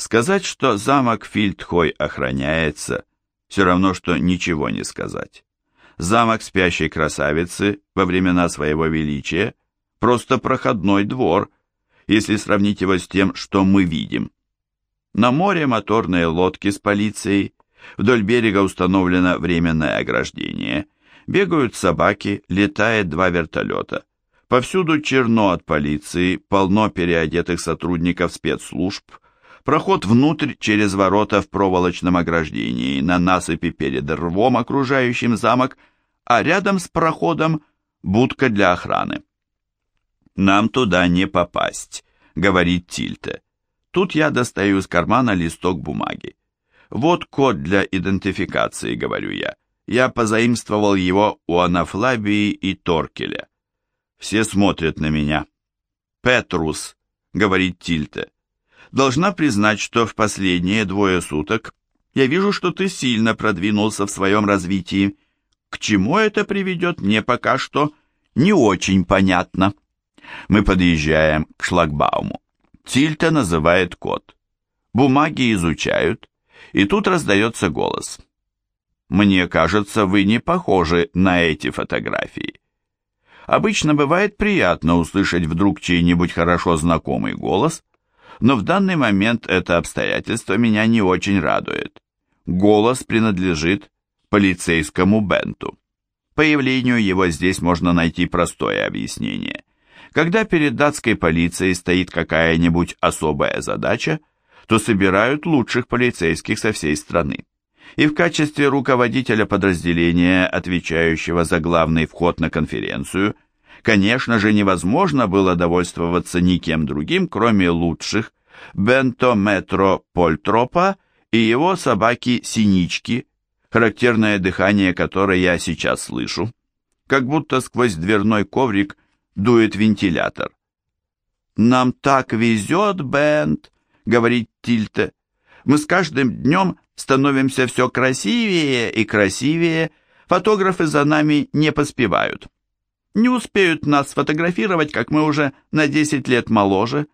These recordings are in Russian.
Сказать, что замок Фильдхой охраняется, все равно, что ничего не сказать. Замок спящей красавицы во времена своего величия просто проходной двор, если сравнить его с тем, что мы видим. На море моторные лодки с полицией, вдоль берега установлено временное ограждение, бегают собаки, летает два вертолета. Повсюду черно от полиции, полно переодетых сотрудников спецслужб, проход внутрь через ворота в проволочном ограждении на насыпи перед рвом, окружающим замок, а рядом с проходом будка для охраны. «Нам туда не попасть», — говорит Тильте. Тут я достаю из кармана листок бумаги. «Вот код для идентификации», — говорю я. Я позаимствовал его у Анафлабии и Торкеля. Все смотрят на меня. «Петрус», — говорит Тильте. «Должна признать, что в последние двое суток я вижу, что ты сильно продвинулся в своем развитии. К чему это приведет, мне пока что не очень понятно. Мы подъезжаем к шлагбауму. Тильта называет код. Бумаги изучают, и тут раздается голос. «Мне кажется, вы не похожи на эти фотографии». Обычно бывает приятно услышать вдруг чей-нибудь хорошо знакомый голос, но в данный момент это обстоятельство меня не очень радует. Голос принадлежит полицейскому Бенту. Появлению его здесь можно найти простое объяснение. Когда перед датской полицией стоит какая-нибудь особая задача, то собирают лучших полицейских со всей страны. И в качестве руководителя подразделения, отвечающего за главный вход на конференцию, конечно же невозможно было довольствоваться никем другим, кроме лучших, Бенто Метро Польтропа и его собаки Синички, характерное дыхание которой я сейчас слышу, как будто сквозь дверной коврик дует вентилятор. «Нам так везет, Бент», — говорит Тильте. «Мы с каждым днем становимся все красивее и красивее, фотографы за нами не поспевают. Не успеют нас сфотографировать, как мы уже на 10 лет моложе».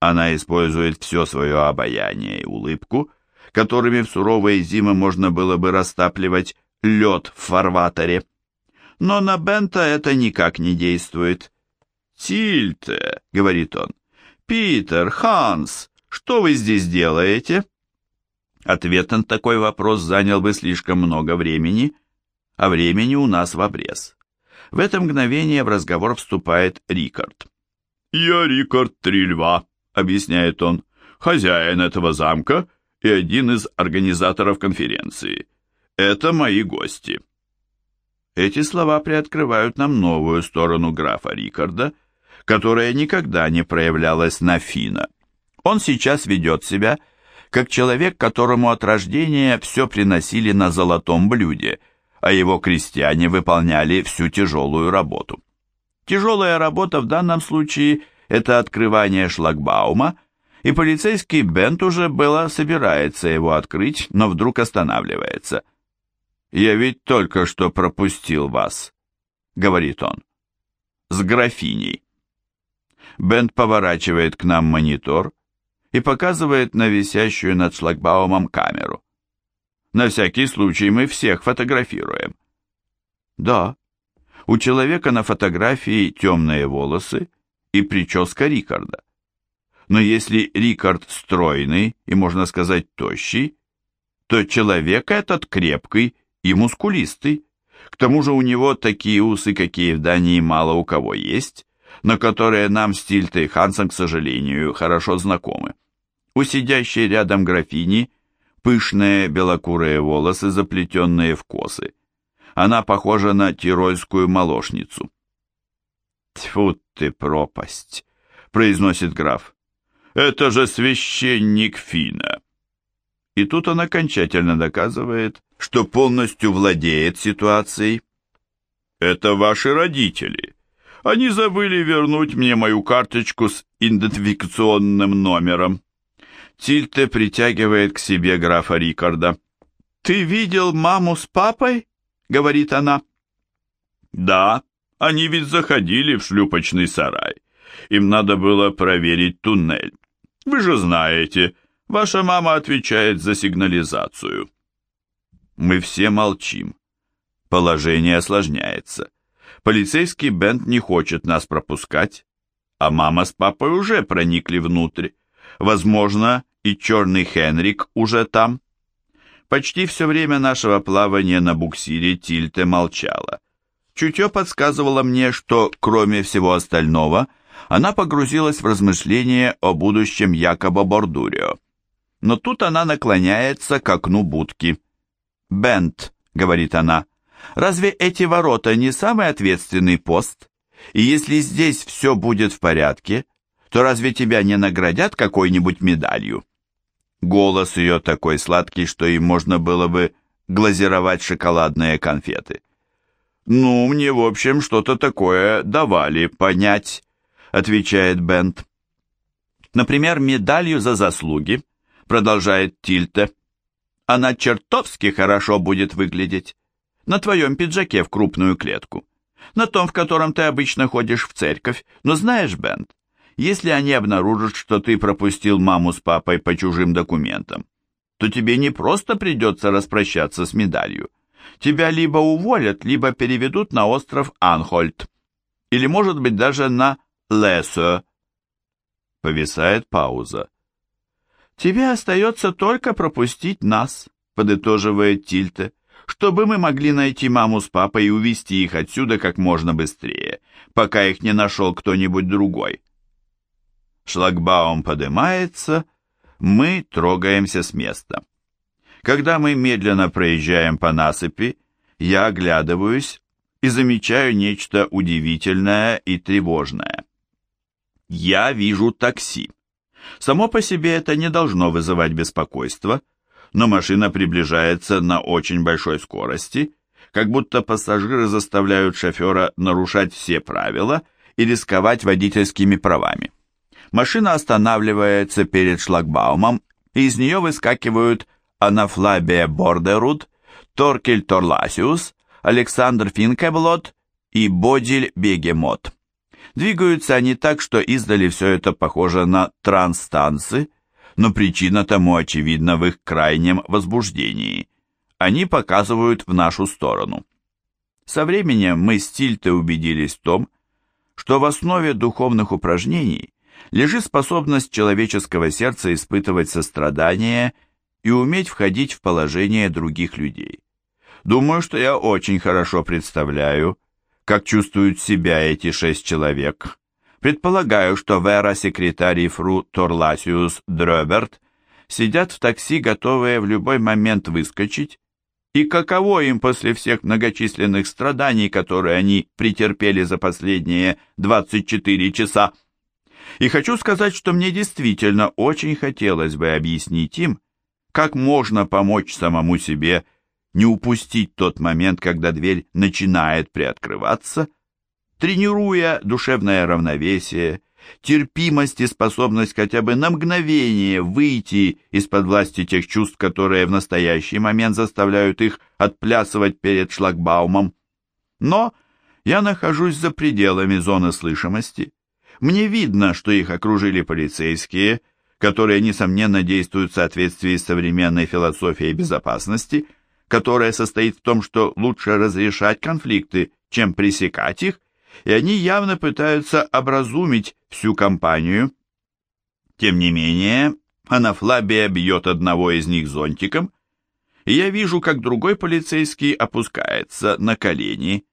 Она использует все свое обаяние и улыбку, которыми в суровые зимы можно было бы растапливать лед в фарватере. Но на Бента это никак не действует. «Тильте», — говорит он, — «Питер, Ханс, что вы здесь делаете?» Ответ на такой вопрос занял бы слишком много времени, а времени у нас в обрез. В это мгновение в разговор вступает Рикард. «Я Рикард Трильва», — объясняет он, — «хозяин этого замка и один из организаторов конференции. Это мои гости». Эти слова приоткрывают нам новую сторону графа Рикарда, которая никогда не проявлялась на Фина. Он сейчас ведет себя как человек, которому от рождения все приносили на золотом блюде, а его крестьяне выполняли всю тяжелую работу. Тяжелая работа в данном случае – это открывание шлагбаума – и полицейский Бент уже было собирается его открыть, но вдруг останавливается. «Я ведь только что пропустил вас», — говорит он, — «с графиней». Бент поворачивает к нам монитор и показывает на висящую над шлагбаумом камеру. На всякий случай мы всех фотографируем. Да, у человека на фотографии темные волосы и прическа Рикарда. Но если Рикард стройный и, можно сказать, тощий, то человек этот крепкий и мускулистый. К тому же у него такие усы, какие в Дании мало у кого есть, но которые нам с Тильтой Хансом, к сожалению, хорошо знакомы. У сидящей рядом графини пышные белокурые волосы, заплетенные в косы. Она похожа на тирольскую молочницу. «Тьфу ты, пропасть!» — произносит граф. Это же священник Фина. И тут он окончательно доказывает, что полностью владеет ситуацией. Это ваши родители. Они забыли вернуть мне мою карточку с идентификационным номером. Тильте притягивает к себе графа Рикарда. «Ты видел маму с папой?» — говорит она. «Да, они ведь заходили в шлюпочный сарай. Им надо было проверить туннель. Вы же знаете, Ваша мама отвечает за сигнализацию. Мы все молчим. Положение осложняется. Полицейский Бент не хочет нас пропускать, а мама с папой уже проникли внутрь. Возможно, и черный Хенрик уже там. Почти все время нашего плавания на буксире Тильте молчала. Чутье подсказывало мне, что, кроме всего остального, она погрузилась в размышления о будущем Якоба Бордурио. Но тут она наклоняется к окну будки. «Бент», — говорит она, — «разве эти ворота не самый ответственный пост? И если здесь все будет в порядке, то разве тебя не наградят какой-нибудь медалью?» Голос ее такой сладкий, что им можно было бы глазировать шоколадные конфеты. «Ну, мне, в общем, что-то такое давали понять», — отвечает Бент. «Например, медалью за заслуги», — продолжает Тильте. «Она чертовски хорошо будет выглядеть. На твоем пиджаке в крупную клетку. На том, в котором ты обычно ходишь в церковь. Но знаешь, Бент, если они обнаружат, что ты пропустил маму с папой по чужим документам, то тебе не просто придется распрощаться с медалью. Тебя либо уволят, либо переведут на остров Анхольд. Или, может быть, даже на Лесо. Повисает пауза. «Тебе остается только пропустить нас», — подытоживает Тильте, «чтобы мы могли найти маму с папой и увезти их отсюда как можно быстрее, пока их не нашел кто-нибудь другой». Шлагбаум поднимается, мы трогаемся с места. Когда мы медленно проезжаем по насыпи, я оглядываюсь и замечаю нечто удивительное и тревожное. Я вижу такси. Само по себе это не должно вызывать беспокойства, но машина приближается на очень большой скорости, как будто пассажиры заставляют шофера нарушать все правила и рисковать водительскими правами. Машина останавливается перед шлагбаумом, и из нее выскакивают Анафлабия Бордеруд, Торкель Торласиус, Александр Финкеблот и Бодиль Бегемот. Двигаются они так, что издали все это похоже на транстанцы, но причина тому очевидна в их крайнем возбуждении. Они показывают в нашу сторону. Со временем мы с убедились в том, что в основе духовных упражнений лежит способность человеческого сердца испытывать сострадание и уметь входить в положение других людей. Думаю, что я очень хорошо представляю, как чувствуют себя эти шесть человек. Предполагаю, что Вера, секретарь и Фру Торласиус Дрёберт сидят в такси, готовые в любой момент выскочить, и каково им после всех многочисленных страданий, которые они претерпели за последние 24 часа. И хочу сказать, что мне действительно очень хотелось бы объяснить им, как можно помочь самому себе не упустить тот момент, когда дверь начинает приоткрываться, тренируя душевное равновесие, терпимость и способность хотя бы на мгновение выйти из-под власти тех чувств, которые в настоящий момент заставляют их отплясывать перед шлагбаумом. Но я нахожусь за пределами зоны слышимости, мне видно, что их окружили полицейские, которые, несомненно, действуют в соответствии с современной философией безопасности, которая состоит в том, что лучше разрешать конфликты, чем пресекать их, и они явно пытаются образумить всю компанию. Тем не менее, Анафлабия бьет одного из них зонтиком, и я вижу, как другой полицейский опускается на колени.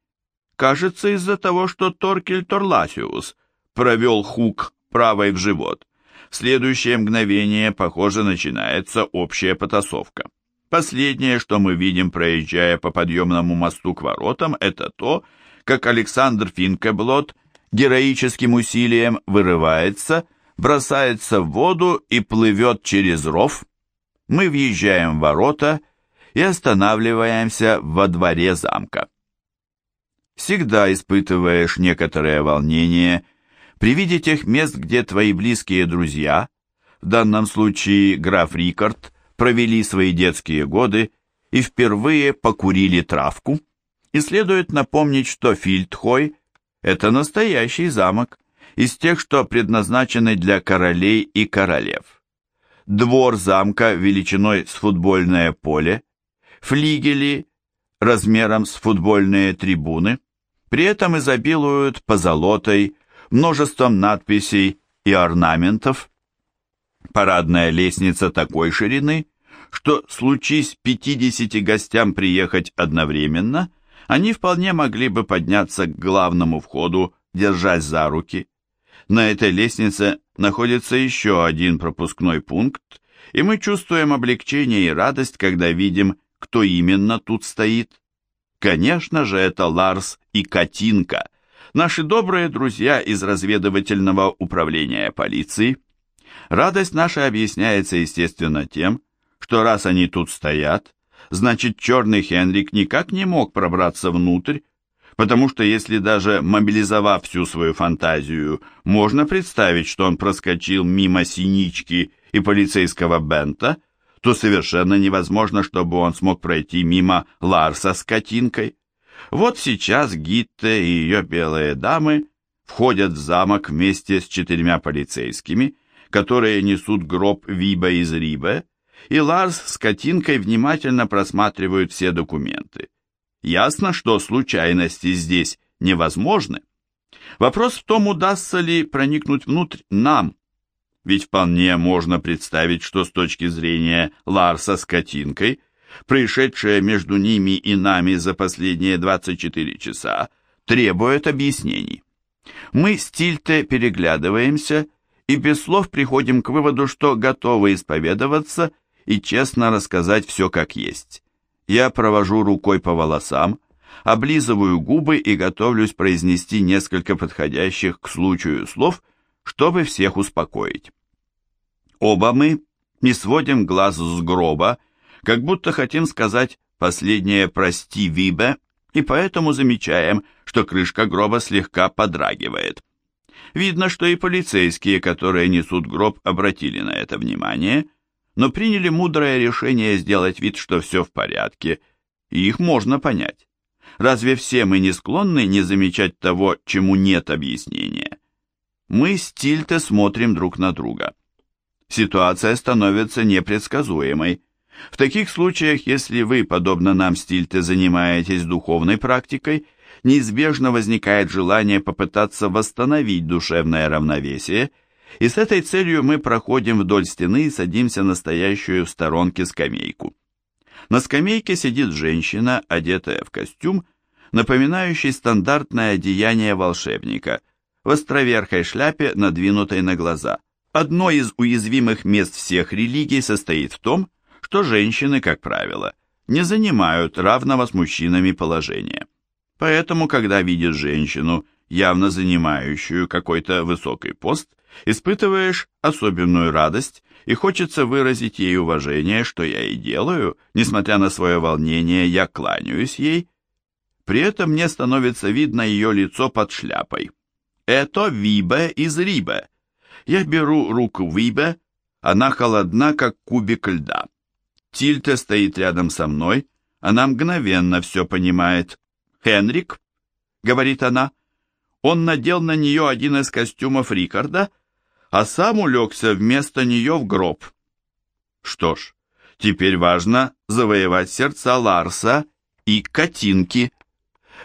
Кажется, из-за того, что Торкель Торласиус провел хук правой в живот. В следующее мгновение, похоже, начинается общая потасовка. Последнее, что мы видим, проезжая по подъемному мосту к воротам, это то, как Александр Финкеблот героическим усилием вырывается, бросается в воду и плывет через ров. Мы въезжаем в ворота и останавливаемся во дворе замка. Всегда испытываешь некоторое волнение при виде тех мест, где твои близкие друзья, в данном случае граф Рикард, провели свои детские годы и впервые покурили травку, и следует напомнить, что Фильдхой – это настоящий замок, из тех, что предназначены для королей и королев. двор замка величиной с футбольное поле, флигели размером с футбольные трибуны, при этом изобилуют позолотой, множеством надписей и орнаментов. Парадная лестница такой ширины, что случись 50 гостям приехать одновременно, они вполне могли бы подняться к главному входу, держась за руки. На этой лестнице находится еще один пропускной пункт, и мы чувствуем облегчение и радость, когда видим, кто именно тут стоит. Конечно же, это Ларс и Катинка, наши добрые друзья из разведывательного управления полиции. Радость наша объясняется, естественно, тем, что раз они тут стоят, значит, черный Хенрик никак не мог пробраться внутрь, потому что если даже мобилизовав всю свою фантазию, можно представить, что он проскочил мимо синички и полицейского Бента, то совершенно невозможно, чтобы он смог пройти мимо Ларса с Катинкой. Вот сейчас Гитте и ее белые дамы входят в замок вместе с четырьмя полицейскими, которые несут гроб Виба из Рибе, и Ларс с Катинкой внимательно просматривают все документы. Ясно, что случайности здесь невозможны. Вопрос в том, удастся ли проникнуть внутрь нам, ведь вполне можно представить, что с точки зрения Ларса с Катинкой, происшедшее между ними и нами за последние 24 часа, требует объяснений. Мы с Тильте переглядываемся и без слов приходим к выводу, что готовы исповедоваться и честно рассказать все как есть. Я провожу рукой по волосам, облизываю губы и готовлюсь произнести несколько подходящих к случаю слов, чтобы всех успокоить. Оба мы не сводим глаз с гроба, как будто хотим сказать последнее «прости, Вибе», и поэтому замечаем, что крышка гроба слегка подрагивает. Видно, что и полицейские, которые несут гроб, обратили на это внимание, но приняли мудрое решение сделать вид, что все в порядке, и их можно понять. Разве все мы не склонны не замечать того, чему нет объяснения? Мы с смотрим друг на друга. Ситуация становится непредсказуемой. В таких случаях, если вы, подобно нам, Стильте, занимаетесь духовной практикой, неизбежно возникает желание попытаться восстановить душевное равновесие – и с этой целью мы проходим вдоль стены и садимся на стоящую в сторонке скамейку. На скамейке сидит женщина, одетая в костюм, напоминающий стандартное одеяние волшебника, в островерхой шляпе, надвинутой на глаза. Одно из уязвимых мест всех религий состоит в том, что женщины, как правило, не занимают равного с мужчинами положения. Поэтому, когда видишь женщину, явно занимающую какой-то высокий пост, испытываешь особенную радость и хочется выразить ей уважение, что я и делаю, несмотря на свое волнение, я кланяюсь ей. При этом мне становится видно ее лицо под шляпой. Это Вибе из Рибе. Я беру руку Вибе, она холодна, как кубик льда. Тильте стоит рядом со мной, она мгновенно все понимает. «Хенрик», — говорит она, — он надел на нее один из костюмов Рикарда — а сам улегся вместо нее в гроб. Что ж, теперь важно завоевать сердца Ларса и Катинки.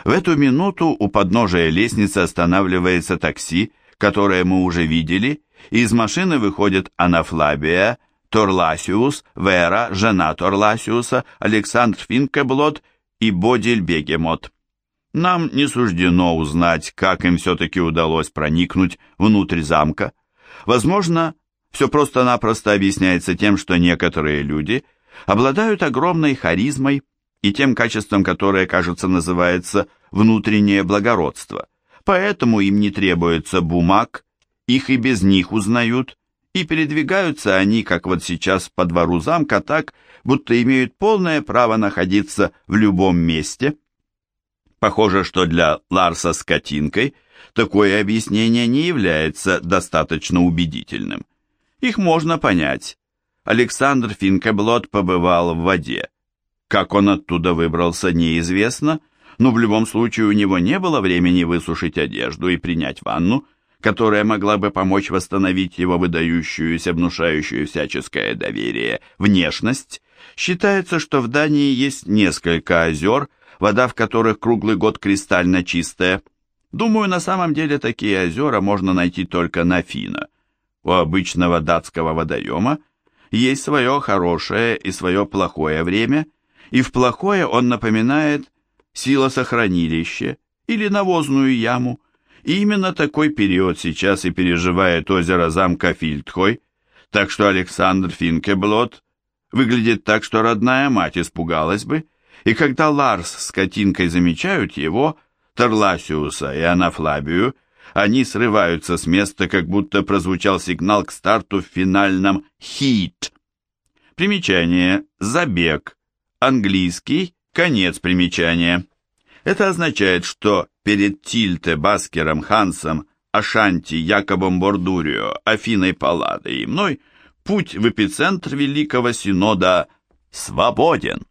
В эту минуту у подножия лестницы останавливается такси, которое мы уже видели, и из машины выходят Анафлабия, Торласиус, Вера, жена Торласиуса, Александр Финкеблот и Бодиль Бегемот. Нам не суждено узнать, как им все-таки удалось проникнуть внутрь замка. Возможно, все просто-напросто объясняется тем, что некоторые люди обладают огромной харизмой и тем качеством, которое, кажется, называется внутреннее благородство. Поэтому им не требуется бумаг, их и без них узнают, и передвигаются они, как вот сейчас по двору замка, так, будто имеют полное право находиться в любом месте. Похоже, что для Ларса с Катинкой – такое объяснение не является достаточно убедительным. Их можно понять. Александр Финкеблот побывал в воде. Как он оттуда выбрался, неизвестно, но в любом случае у него не было времени высушить одежду и принять ванну, которая могла бы помочь восстановить его выдающуюся, внушающую всяческое доверие, внешность, считается, что в Дании есть несколько озер, вода в которых круглый год кристально чистая. Думаю, на самом деле такие озера можно найти только на Фина. У обычного датского водоема есть свое хорошее и свое плохое время, и в плохое он напоминает силосохранилище или навозную яму, и именно такой период сейчас и переживает озеро замка Фильдхой, так что Александр Финкеблот выглядит так, что родная мать испугалась бы, и когда Ларс с Катинкой замечают его, Тарласиуса и Анафлабию, они срываются с места, как будто прозвучал сигнал к старту в финальном «хит». Примечание. «забег», английский. «конец примечания». Это означает, что перед Тильте, Баскером, Хансом, Ашанти, Якобом Бордурио, Афиной Палладой и мной путь в эпицентр Великого Синода свободен.